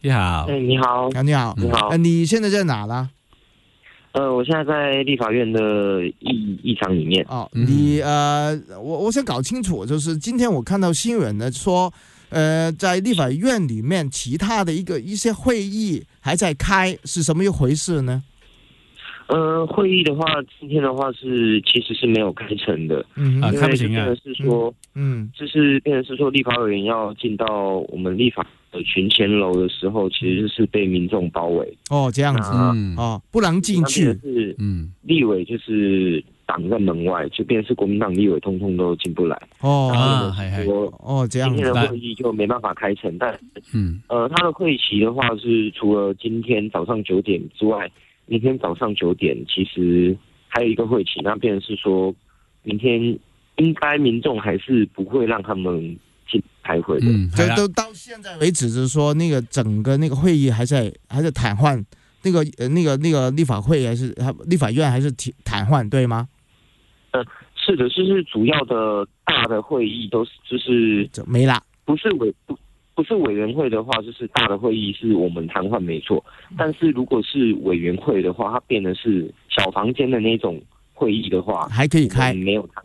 你好，哎，你好，啊、你好，你好，你现在在哪呢？呃，我现在在立法院的一一场里面。哦，你呃，我我想搞清楚，就是今天我看到新闻呢，说呃，在立法院里面，其他的一个一些会议还在开，是什么一回事呢？呃，会议的话，今天的话是其实是没有开成的，嗯，啊，开不成啊，是说，嗯，就是变成是说，立法委员要进到我们立法。群贤楼的时候，其实是被民众包围。哦，这样子哦，不能进去。是，嗯，立委就是挡在门外，就变是国民党立委，通通都进不来。哦，还还哦，这样今天的会议就没办法开成，但，嗯，呃，他的会期的话是除了今天早上九点之外，明天早上九点其实还有一个会期，那变是说，明天应该民众还是不会让他们。开会，嗯，就都到现在为止是说那个整个那个会议还在，还在瘫痪？那个呃，那个那个立法会还是还，立法院还是瘫痪，对吗？呃，是的，就是主要的大的会议都是就是没啦，不是委不不是委员会的话，就是大的会议是我们瘫痪没错。但是如果是委员会的话，它变的是小房间的那种会议的话，还可以开，没有瘫。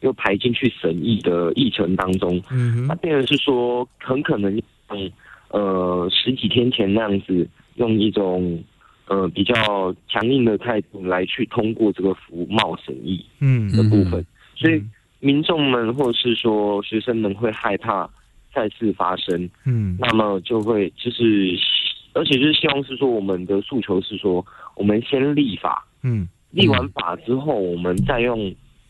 又排进去审议的议程当中，嗯，那变成是说很可能，呃，十几天前那样子用一种，呃，比较强硬的态度来去通过这个服贸审议，嗯的部分，所以民众们或是说学生们会害怕再次发生，嗯，那么就会就是，而且就是希望是说我们的诉求是说，我们先立法，嗯，立完法之后我们再用。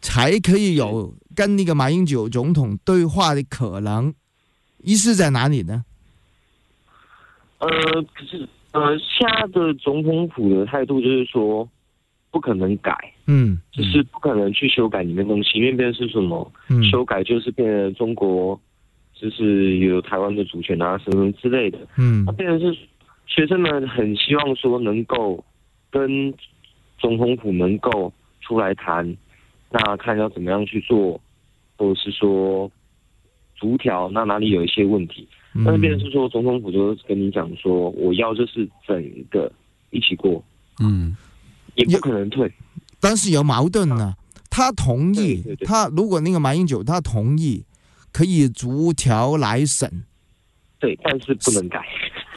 才可以有跟那个马英九总统对话的可能，意思在哪里呢？呃，可是呃，现在的总统府的态度就是说，不可能改，嗯，就是不可能去修改里面东西，因为变成是什么？修改就是变成中国，就是有台湾的主权啊什么之类的，嗯，变成是学生们很希望说能够跟总统府能够出来谈。那看要怎么样去做，或者是说逐条，那哪里有一些问题？但是变成是说总统府就跟你讲说，我要就是整个一起过，嗯，也不可能退。但是有矛盾呢，他同意，他如果那个马英九他同意，可以逐条来审，对，但是不能改。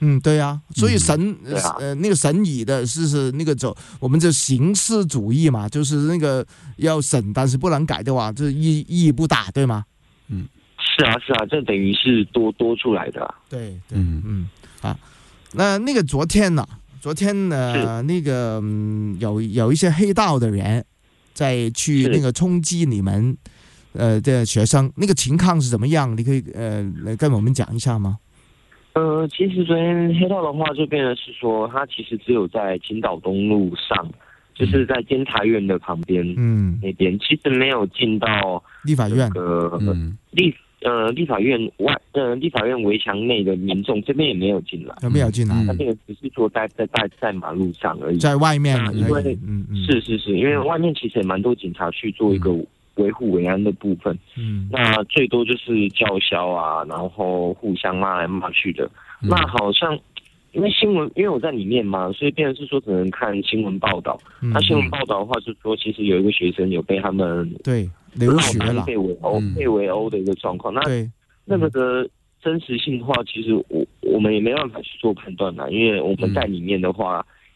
嗯，对呀，所以审呃那个审以的是是那个走，我们就形式主义嘛，就是那个要审，但是不能改的话这意意义不大对吗？嗯，是啊是啊，这等于是多多出来的。对对嗯啊，那那个昨天呢？昨天呢？那个有有一些黑道的人在去那个冲击你们呃的学生，那个情况是怎么样？你可以呃来跟我们讲一下吗？呃，其实昨天黑道的话，这边呢是说，他其实只有在青岛东路上，就是在监察院的旁边，嗯那边，其实没有进到立法院。嗯，立呃立法院外呃立法院围墙内的民众这边也没有进来，有没有进来？他这个只是说在在在在马路上而已，在外面，因为嗯是是是，因为外面其实也蛮多警察去做一个。维护维安的部分，嗯，那最多就是叫嚣啊，然后互相骂来骂去的。那好像，因为新闻，因为我在里面嘛，所以变然是说可能看新闻报道。那新闻报道的话，就说其实有一个学生有被他们对了，被围殴，被围殴的一个状况。那那个的真实性的话，其实我我们也没办法去做判断啦，因为我们在里面的话。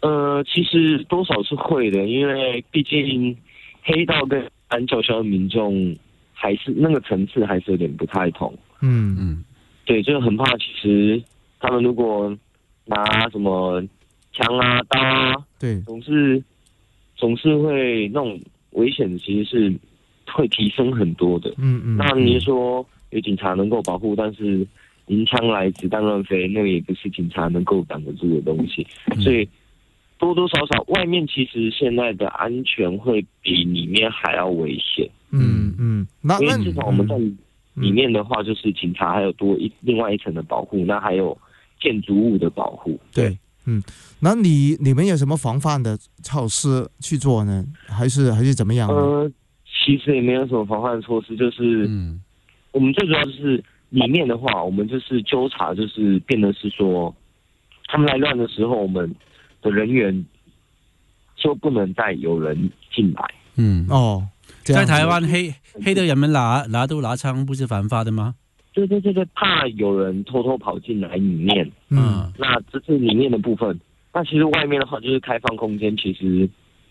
呃，其实多少是会的，因为毕竟黑道跟反九霄的民众还是那个层次，还是有点不太同。嗯嗯，对，就很怕其实他们如果拿什么枪啊刀啊，对，总是总是会那种危险，其实是会提升很多的。嗯嗯，那您说有警察能够保护，但是银枪来子弹乱飞，那个也不是警察能够挡得住的东西，所以。多多少少，外面其实现在的安全会比里面还要危险。嗯嗯，因为至少我们在里面的话，就是警察还有多一另外一层的保护，那还有建筑物的保护。对，嗯，那你你们有什么防范的措施去做呢？还是还是怎么样？呃，其实也没有什么防范措施，就是嗯，我们最主要就是里面的话，我们就是纠察，就是变得是说他们来乱的时候，我们。的人员就不能再有人进来。嗯哦，在台湾黑黑的人们拿拿都拿枪，不是犯法的吗？对对对对，怕有人偷偷跑进来里面。嗯，那这是里面的部分。那其实外面的话，就是开放空间，其实。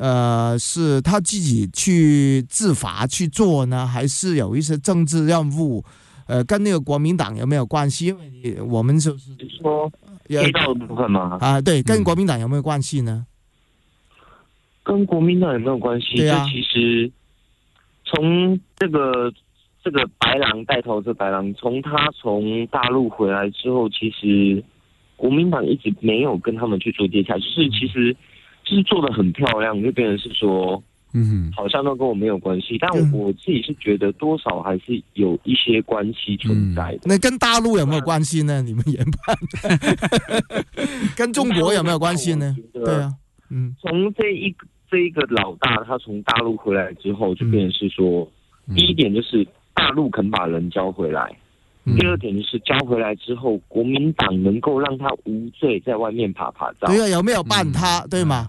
呃，是他自己去自罚去做呢，还是有一些政治任务？呃，跟那个国民党有没有关系？因为我们就是说，街道的部分吗？啊，对，跟国民党有没有关系呢？跟国民党有没有关系？对啊。其实，从这个这个白狼带头这白狼，从他从大陆回来之后，其实国民党一直没有跟他们去做接洽，就是其实。是做的很漂亮，就变成是说，嗯，好像都跟我没有关系。但我自己是觉得多少还是有一些关系存在的。那跟大陆有没有关系呢？你们研判？跟中国有没有关系呢？对啊，嗯。从这一这一个老大他从大陆回来之后，就变成是说，第一点就是大陆肯把人交回来，第二点就是交回来之后，国民党能够让他无罪在外面爬爬灶。对啊，有没有办他，对吗？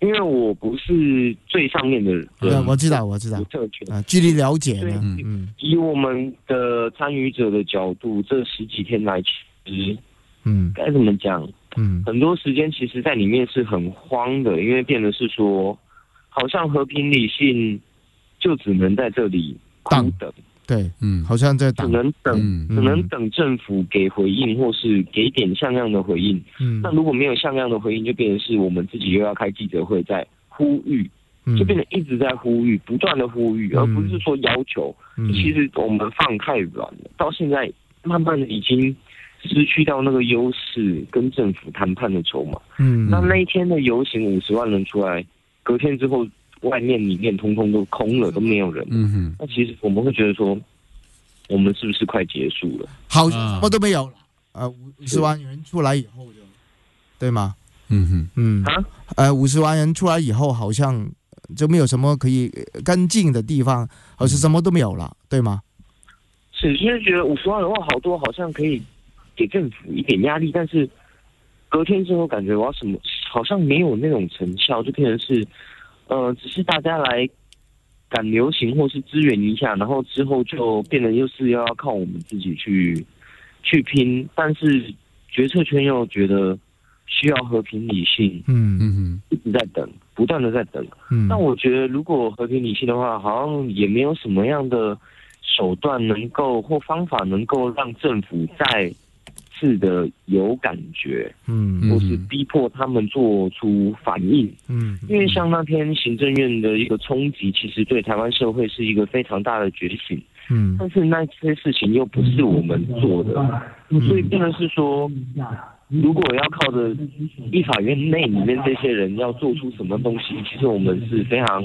因为我不是最上面的人，对，我知道，我知道，特权啊，具了解呢。嗯，以我们的参与者的角度，这十几天来，其实，嗯，该怎么讲？嗯，很多时间其实，在里面是很慌的，因为变得是说，好像和平理性，就只能在这里等等。对，嗯，好像在等，只能等，只能等政府给回应，或是给点像样的回应。嗯，那如果没有像样的回应，就变成是我们自己又要开记者会在呼吁，就变成一直在呼吁，不断的呼吁，而不是说要求。嗯，其实我们放太软了，到现在慢慢的已经失去到那个优势跟政府谈判的筹码。嗯，那那一天的游行五十万人出来，隔天之后。外面、里面通通都空了，都没有人。嗯哼。那其实我们会觉得说，我们是不是快结束了？好，什么都没有。了。呃，五十万人出来以后就，对吗？嗯哼。嗯。啊？呃，五十万人出来以后，好像就没有什么可以跟进的地方，好像什么都没有了，对吗？是，就是觉得五十万的话，好多好像可以给政府一点压力，但是隔天之后，感觉我什么好像没有那种成效，就变成是。呃，只是大家来赶流行或是支援一下，然后之后就变得又是要靠我们自己去去拼，但是决策圈又觉得需要和平理性，嗯嗯，一直在等，不断的在等，嗯，那我觉得如果和平理性的话，好像也没有什么样的手段能够或方法能够让政府在。是的，有感觉，嗯，或是逼迫他们做出反应，嗯，因为像那天行政院的一个冲击，其实对台湾社会是一个非常大的觉醒，嗯，但是那些事情又不是我们做的，所以不能是说，如果要靠着立法院内里面这些人要做出什么东西，其实我们是非常。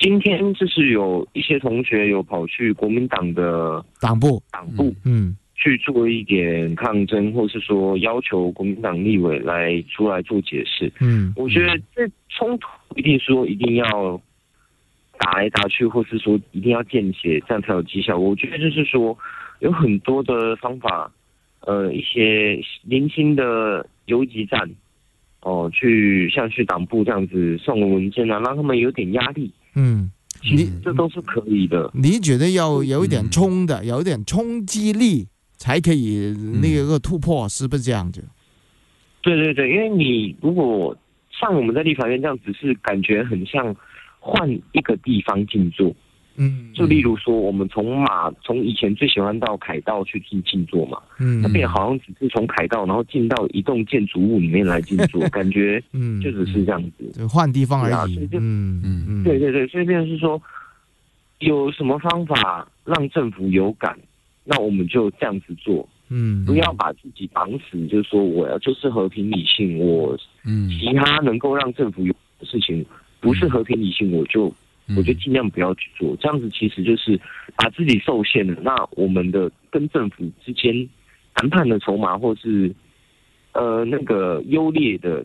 今天就是有一些同学有跑去国民党的党部、党部，嗯，去做一点抗争，或是说要求国民党立委来出来做解释。嗯，我觉得这冲突一定说一定要打来打去，或是说一定要见血，这样才有绩效。我觉得就是说有很多的方法，呃，一些年轻的游击战，哦，去像去党部这样子送文件啊，让他们有点压力。嗯，你这都是可以的。你觉得要有一点冲的，有一点冲击力，才可以那个突破，是不是这样子对对对，因为你如果像我们在立法院这样，只是感觉很像换一个地方进驻。嗯，就例如说，我们从马从以前最喜欢到凯道去进静坐嘛，嗯，那变好像只是从凯道，然后进到一栋建筑物里面来静坐，感觉嗯，就只是这样子，换地方而已，嗯嗯嗯，对对对，所以变是说，有什么方法让政府有感，那我们就这样子做，嗯，不要把自己绑死，就是说我要就是和平理性，我嗯，其他能够让政府有事情，不是和平理性我就。我就尽量不要去做，这样子其实就是把自己受限了。那我们的跟政府之间谈判的筹码，或是呃那个优劣的。